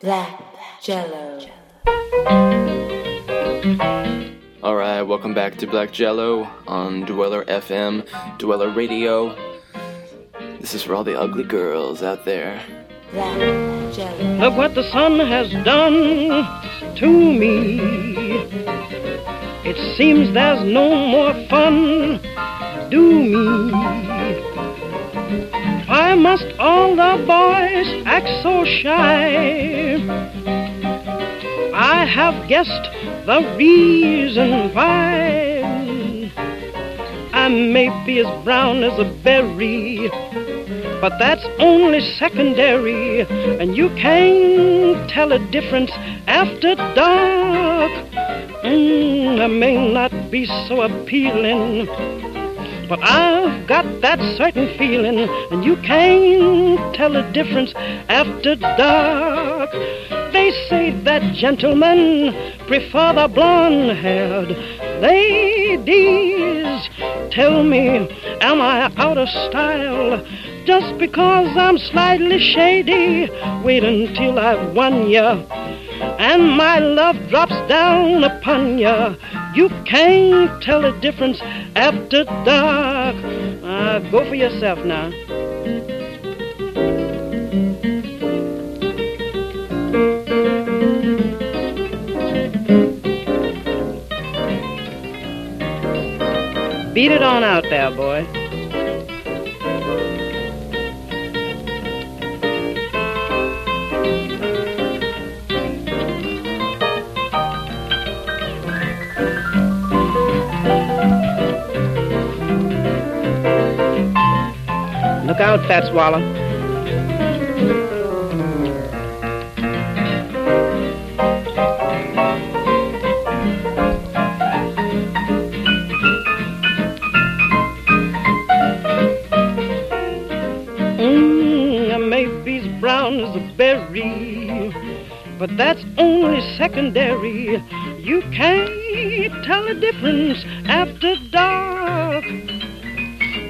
Black Jello. Alright, welcome back to Black Jello on Dweller FM, Dweller Radio. This is for all the ugly girls out there. Black Jello. Look what the sun has done to me. It seems there's no more fun. Do me. Must all the boys act so shy? I have guessed the reason why. I may be as brown as a berry, but that's only secondary, and you can't tell a difference after dark. Mm, I may not be so appealing, but I've got that certain feeling, and you can't tell a difference after dark. They say that gentlemen prefer the blonde haired ladies. Tell me, am I out of style? Just because I'm slightly shady, wait until I've won ya. And my love drops down upon ya. You can't tell the difference after dark. Uh, go for yourself now. Beat it on out there, boy. Out, Fats Waller. Mm, I may be as brown as a berry, but that's only secondary. You can't tell the difference after dark.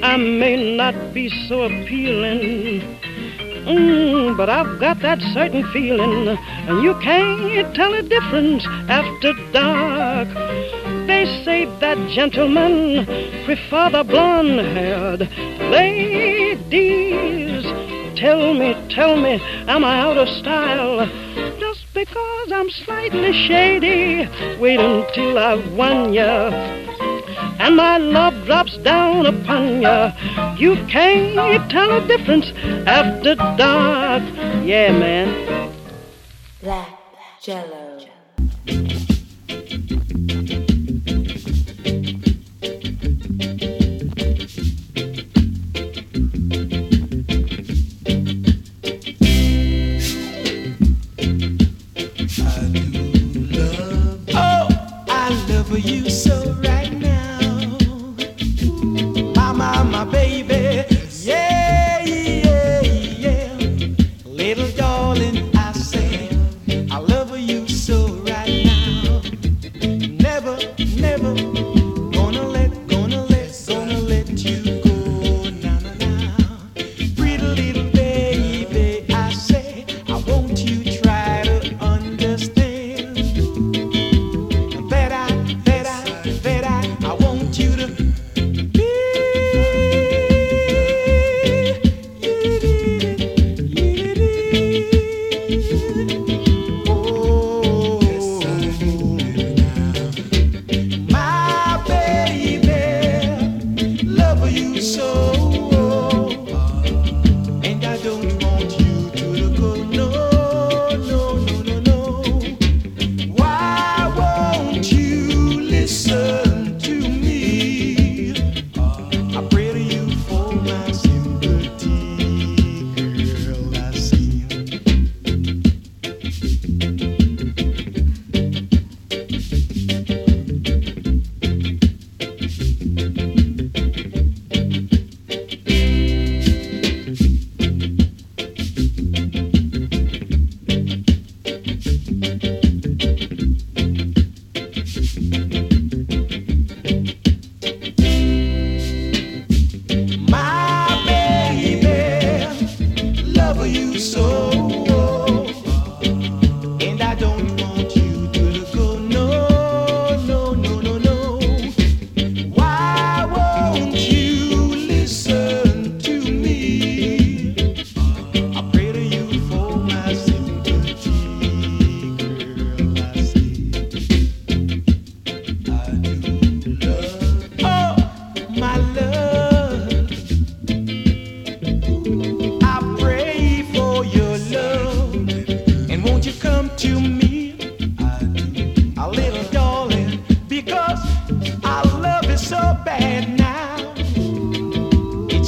I may not be so appealing, mm, but I've got that certain feeling, and you can't tell a difference after dark. They say that gentlemen prefer the blonde-haired ladies. Tell me, tell me, am I out of style? Just because I'm slightly shady, wait until I've won ya and my love drops down upon ya. You can't tell a difference after dark. Yeah, man. Black Jello.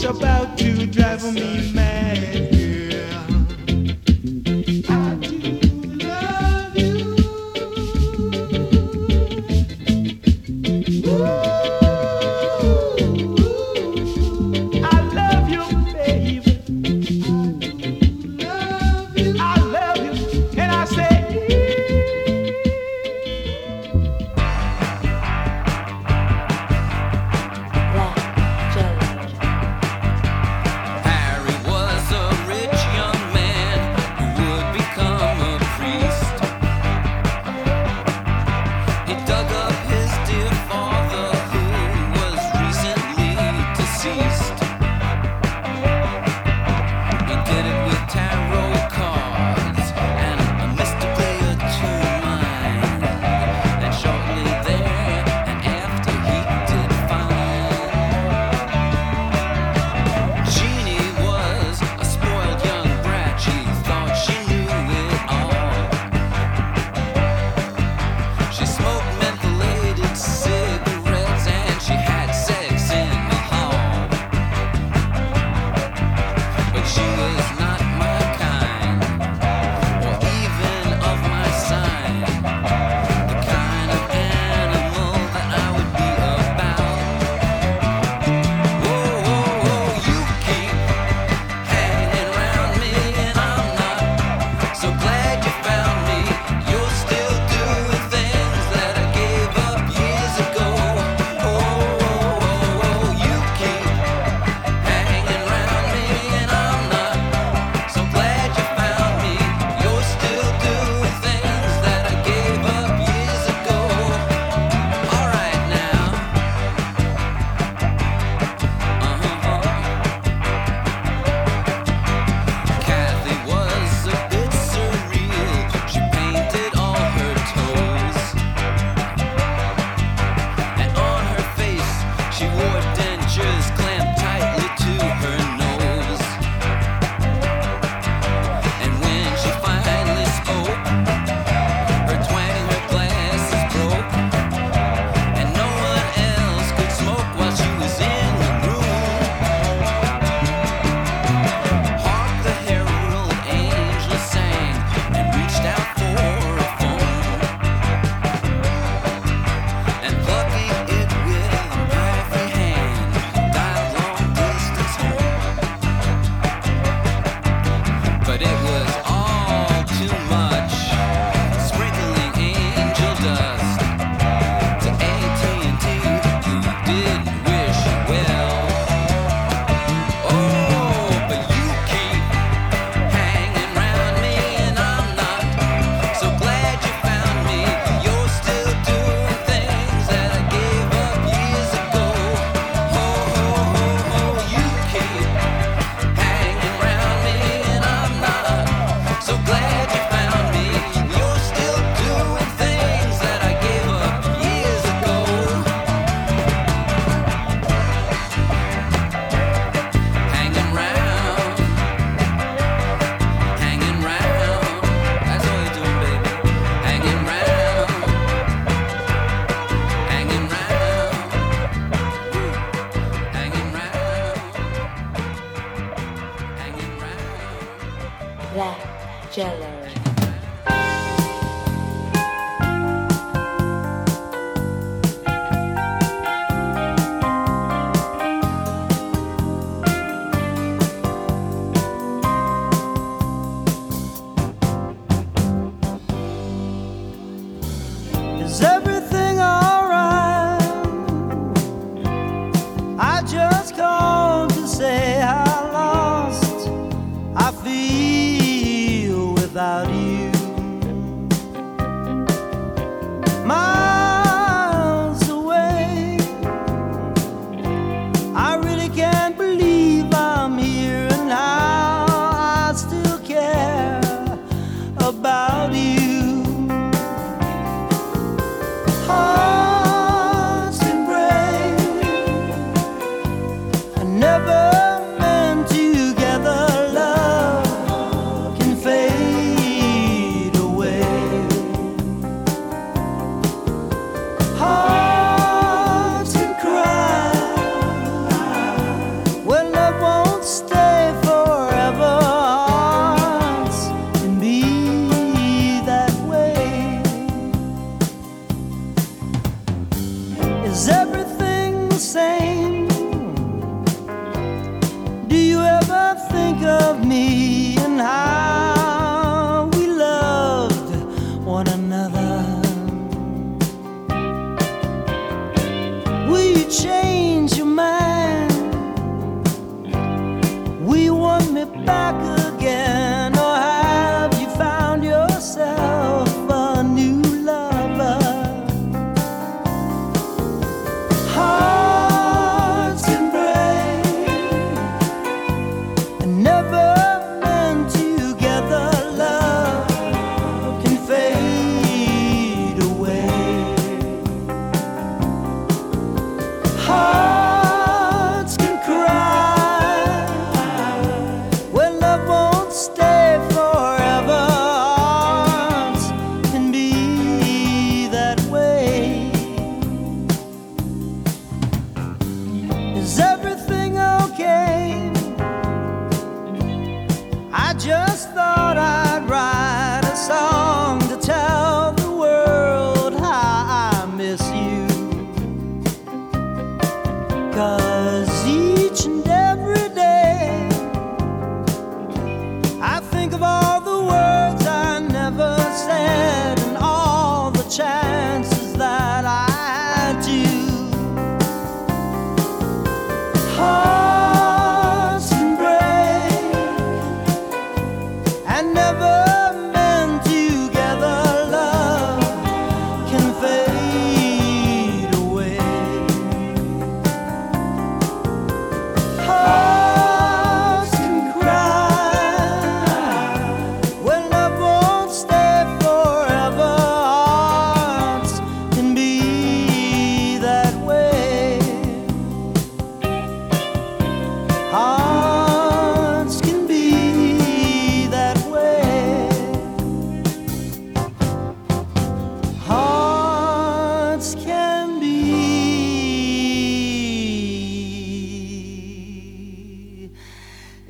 about to drive me mad. Black Jello.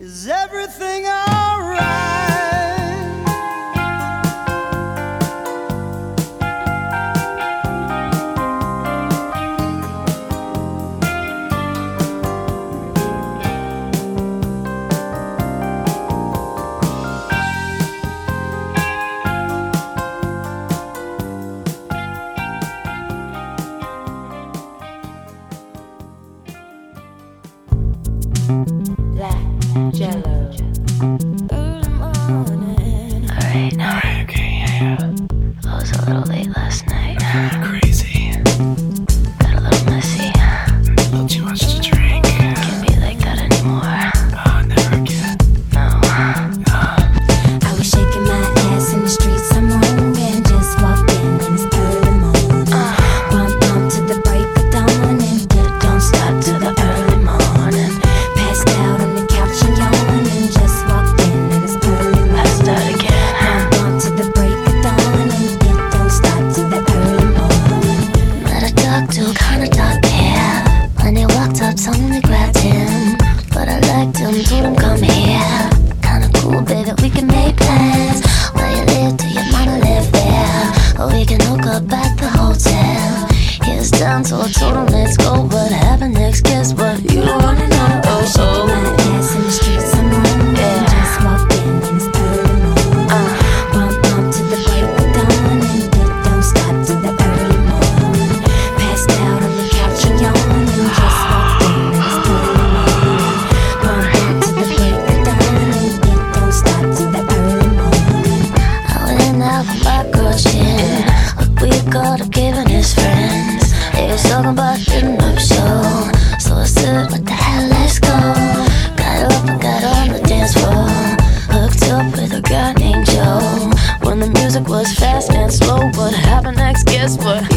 is everything I And his friends. they was talking about shooting up show. So I said, what the hell, let's go. Got up and got on the dance floor. Hooked up with a guy named Joe. When the music was fast and slow, what happened next, guess what?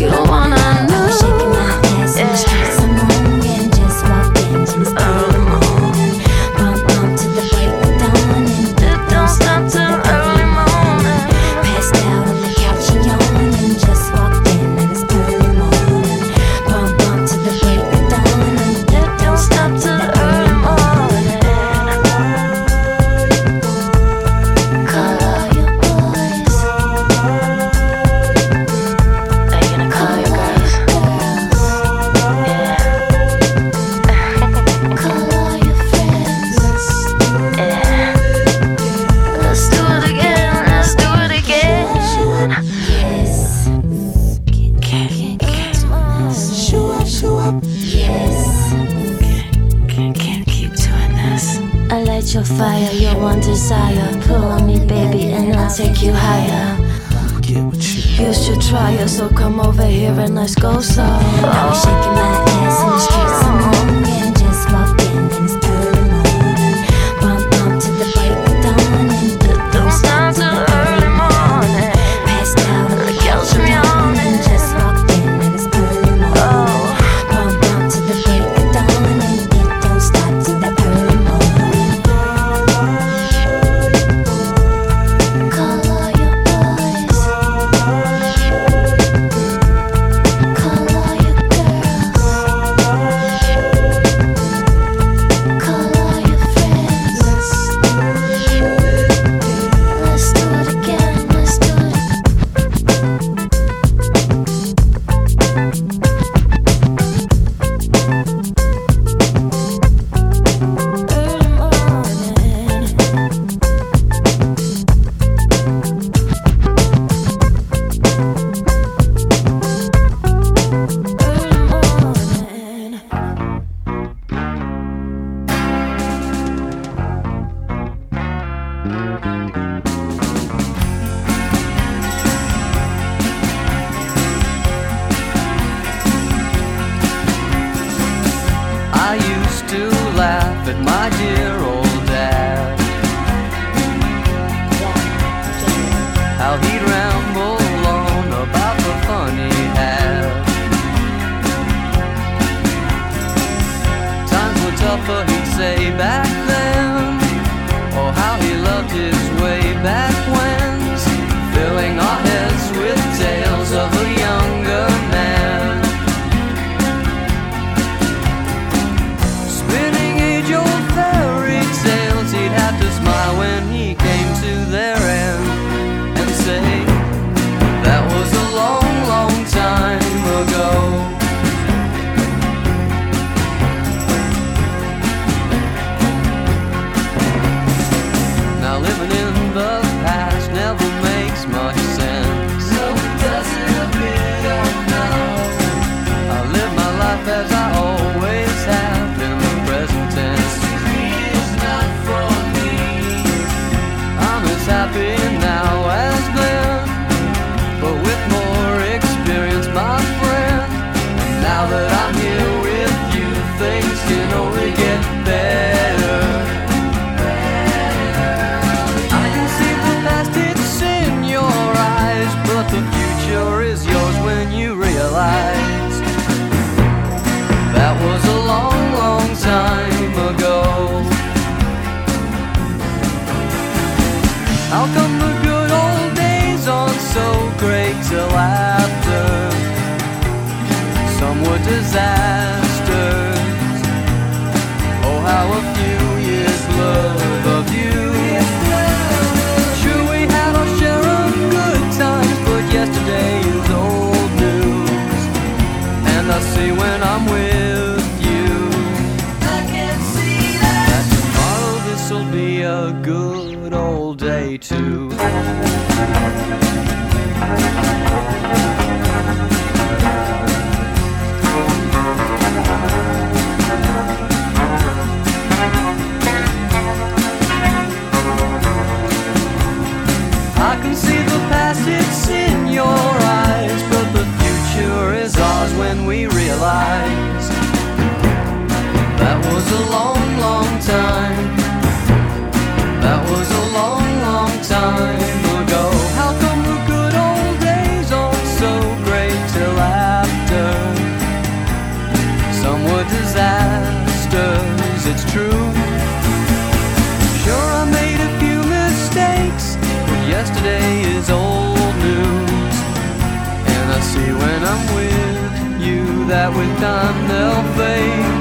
that with time they'll fade.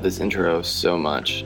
love this intro so much.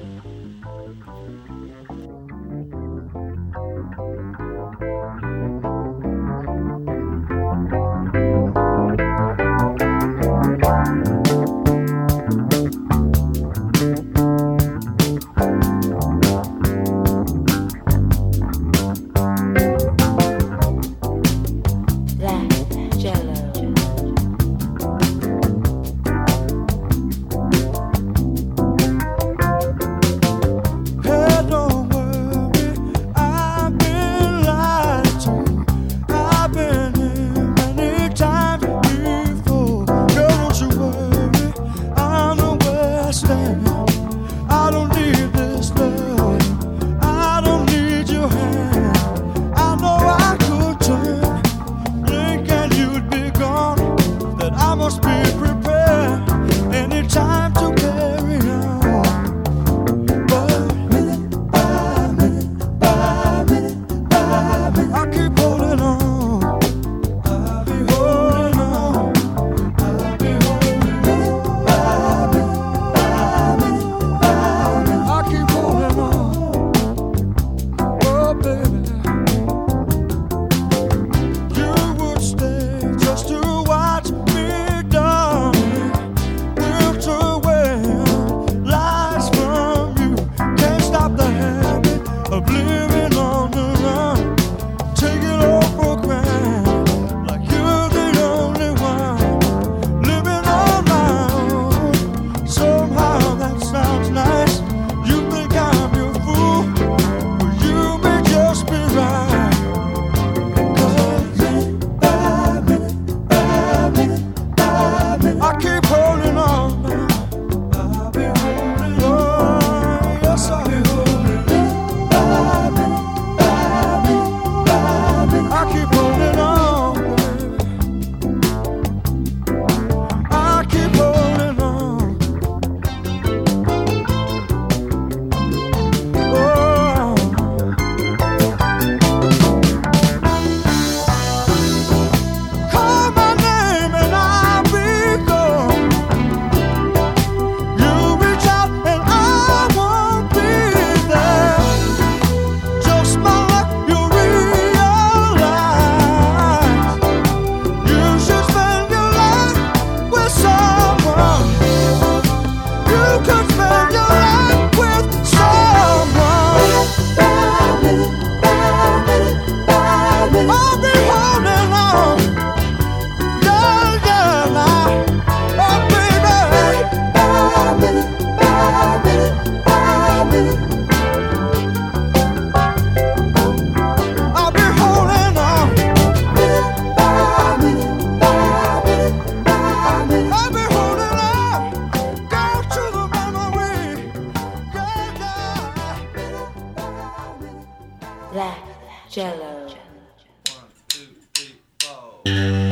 Yeah.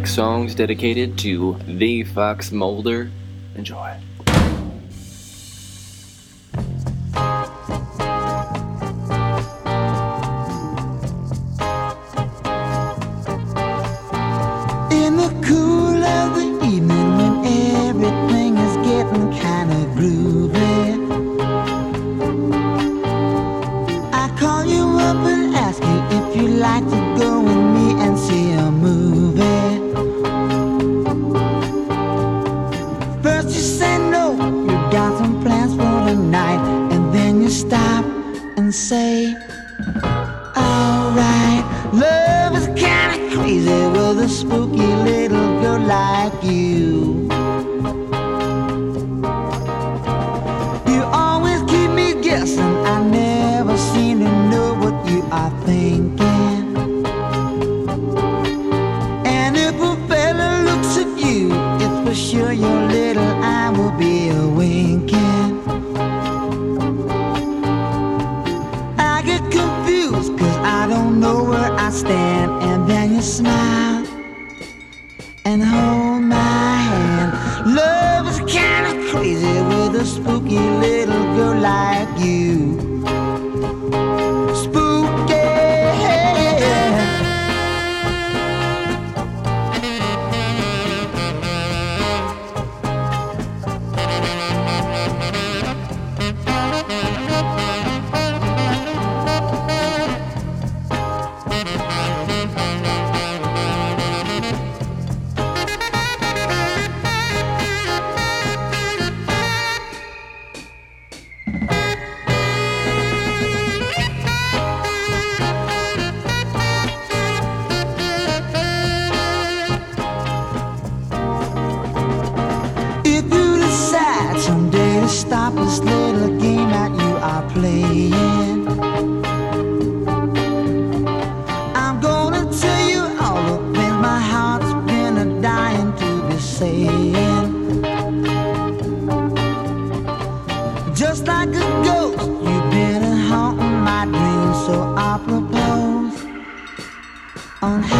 Next dedicated to the Fox Mulder. Enjoy. On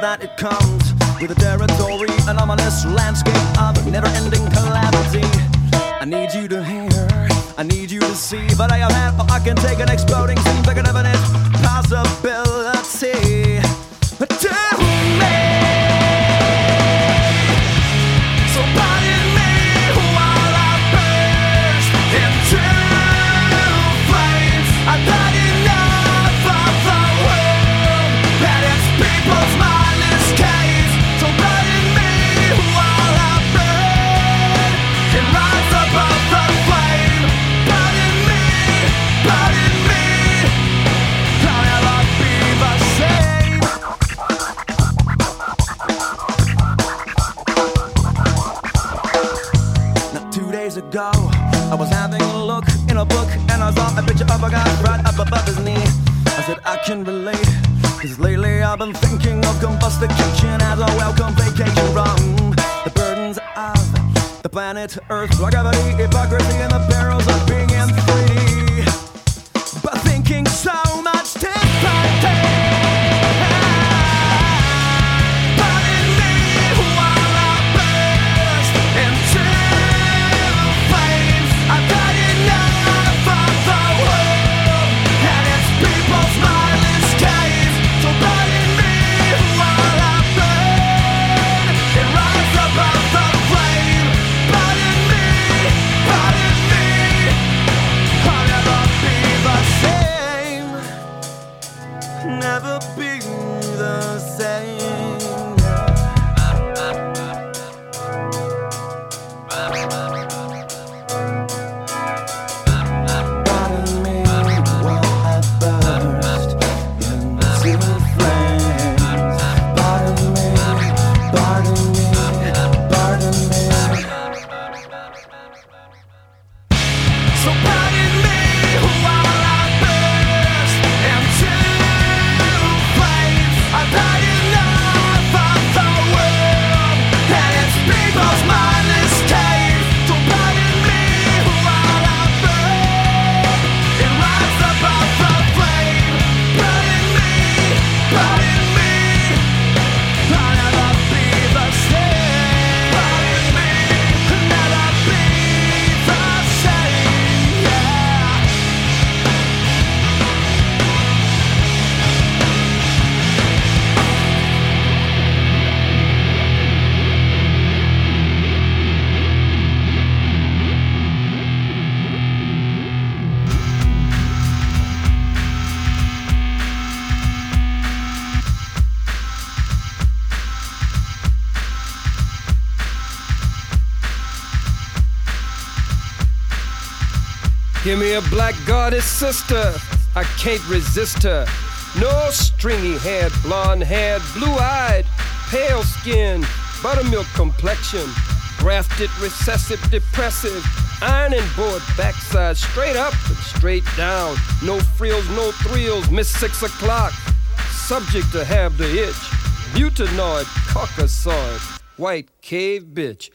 that it comes with a territory, anomalous landscape of never-ending calamity. I need you to hear, I need you to see, but I am half, I can take an exploding. a black goddess sister. I can't resist her. No stringy haired, blonde haired, blue eyed, pale skin, buttermilk complexion, grafted, recessive, depressive, iron and board backside, straight up and straight down. No frills, no thrills, miss six o'clock. Subject to have the itch, butanoid, caucasoid, white cave bitch.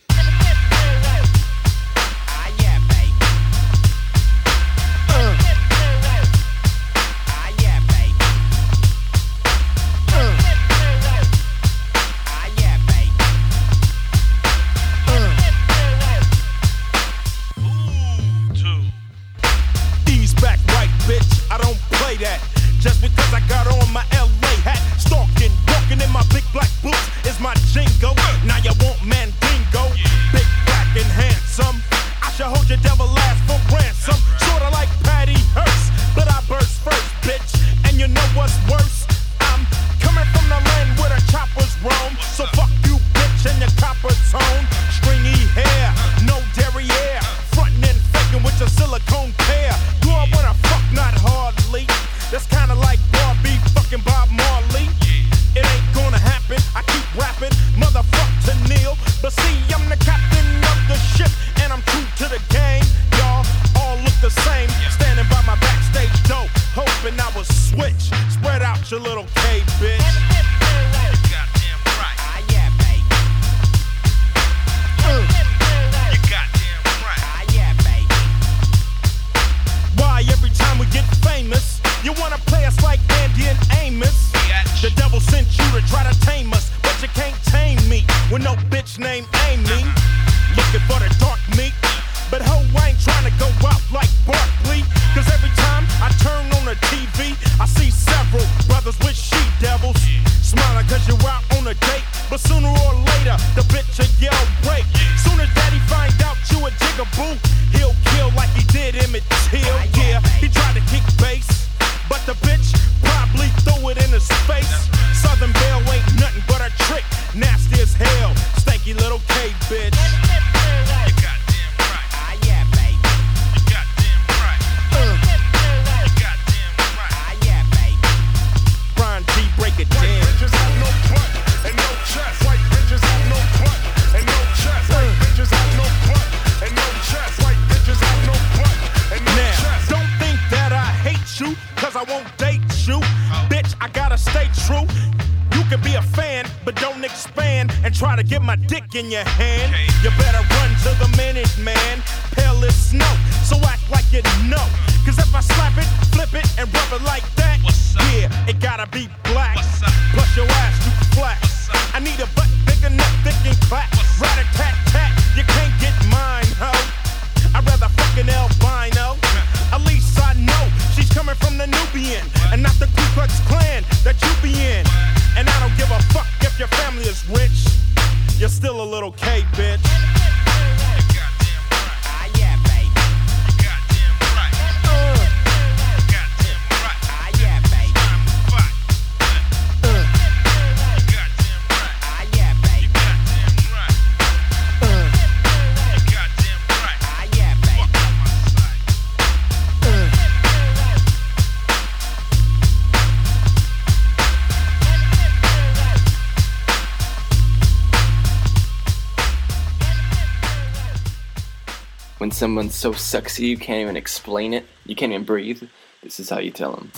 try to get my dick in your hand, you better run to the minute, man. Hell is snow, so act like you know. Cause if I slap it, flip it, and rub it like that, yeah, it gotta be black. Plus your ass someone's so sexy you can't even explain it, you can't even breathe, this is how you tell them.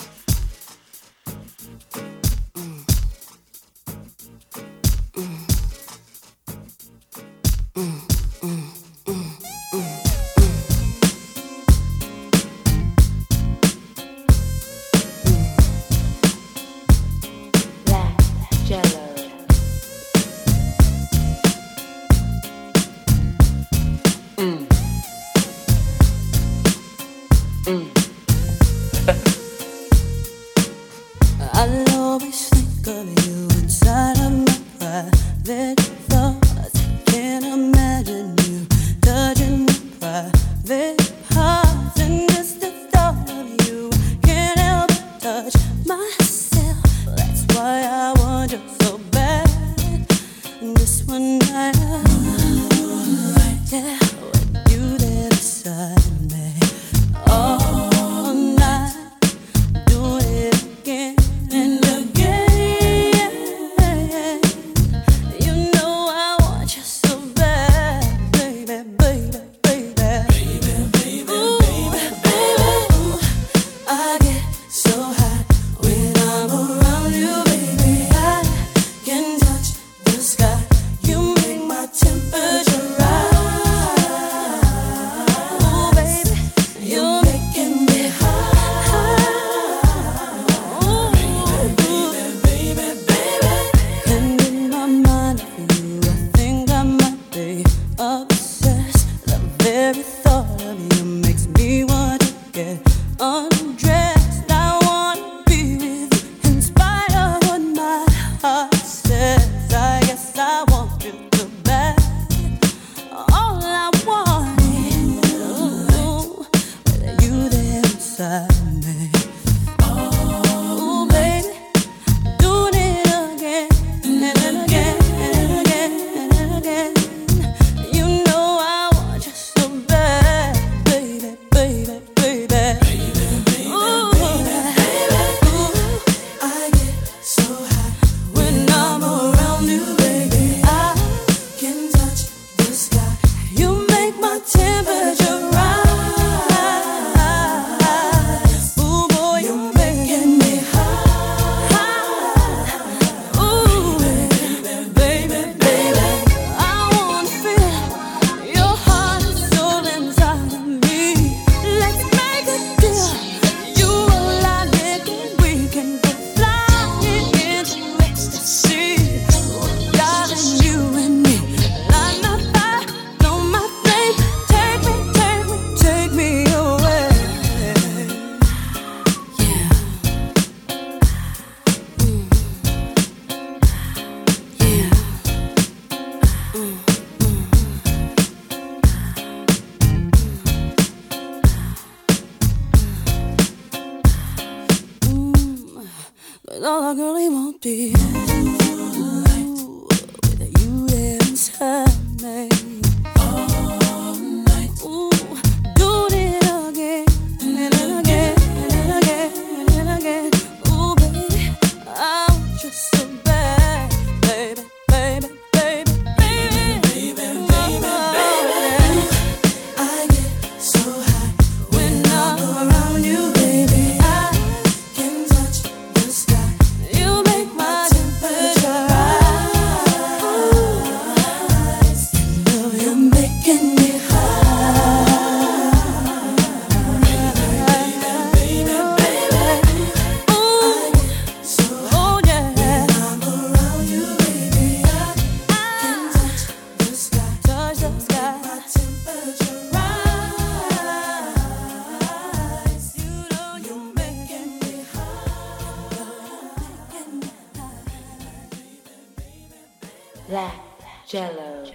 that Black Jello.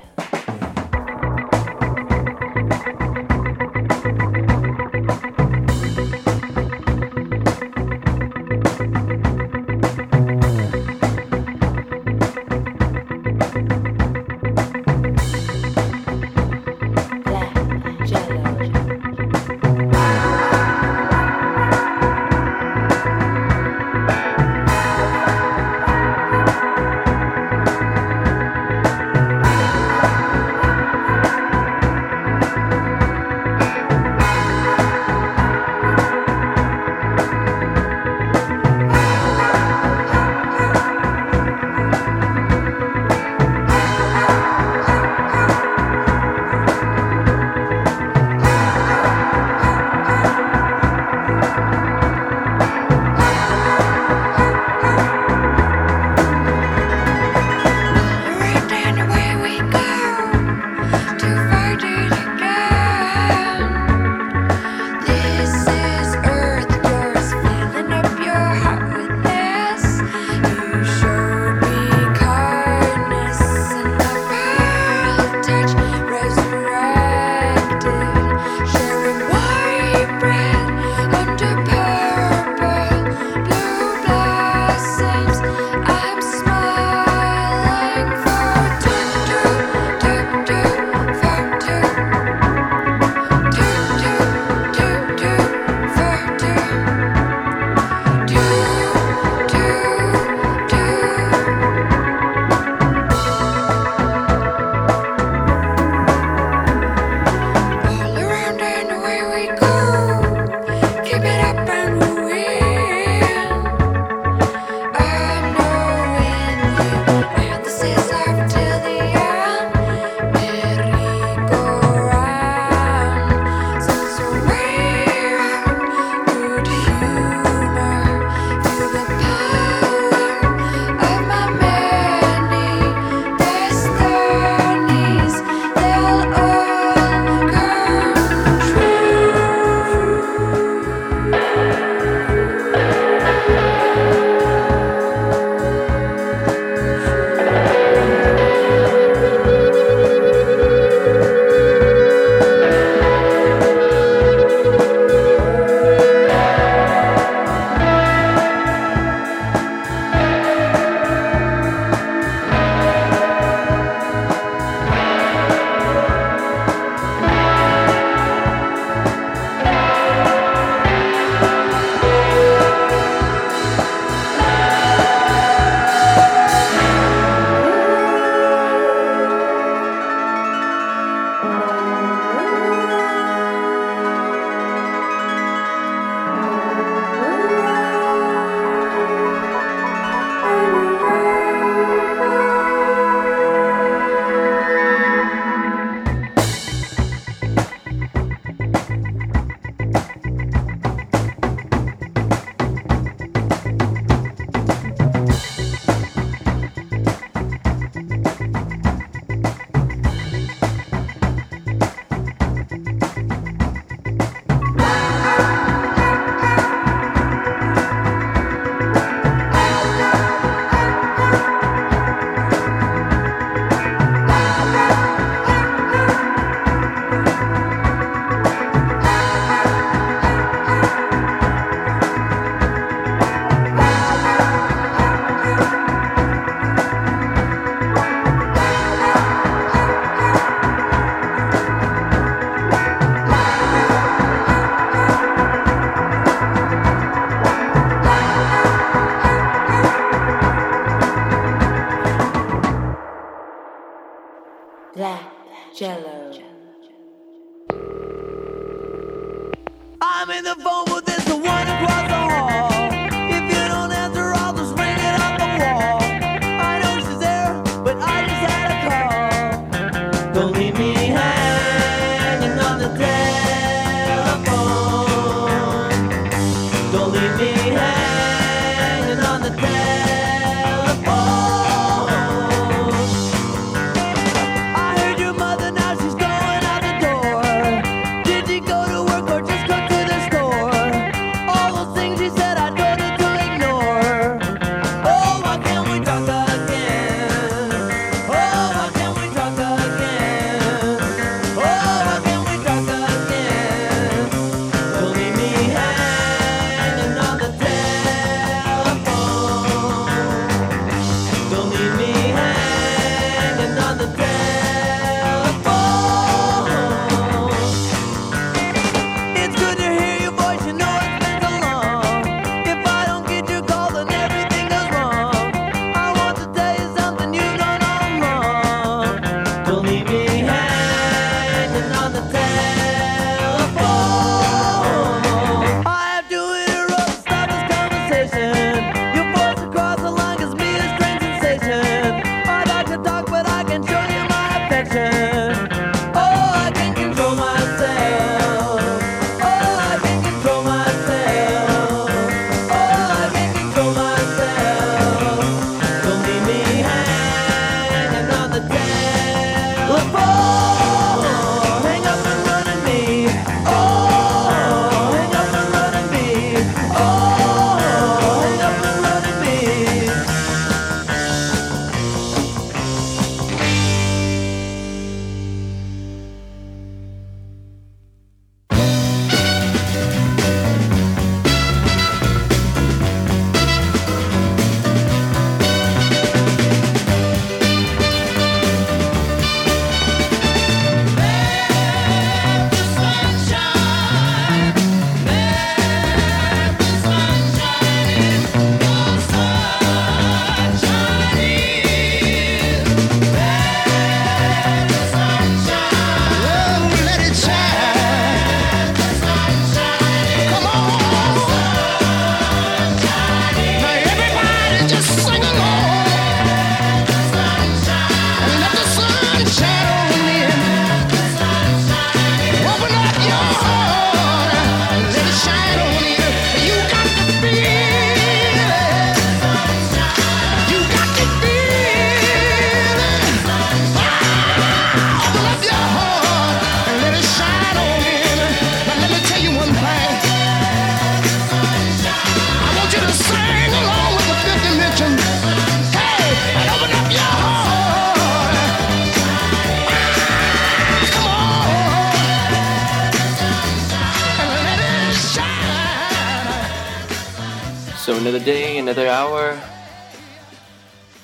another day, another hour.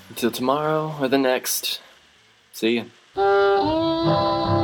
Until tomorrow or the next. See ya.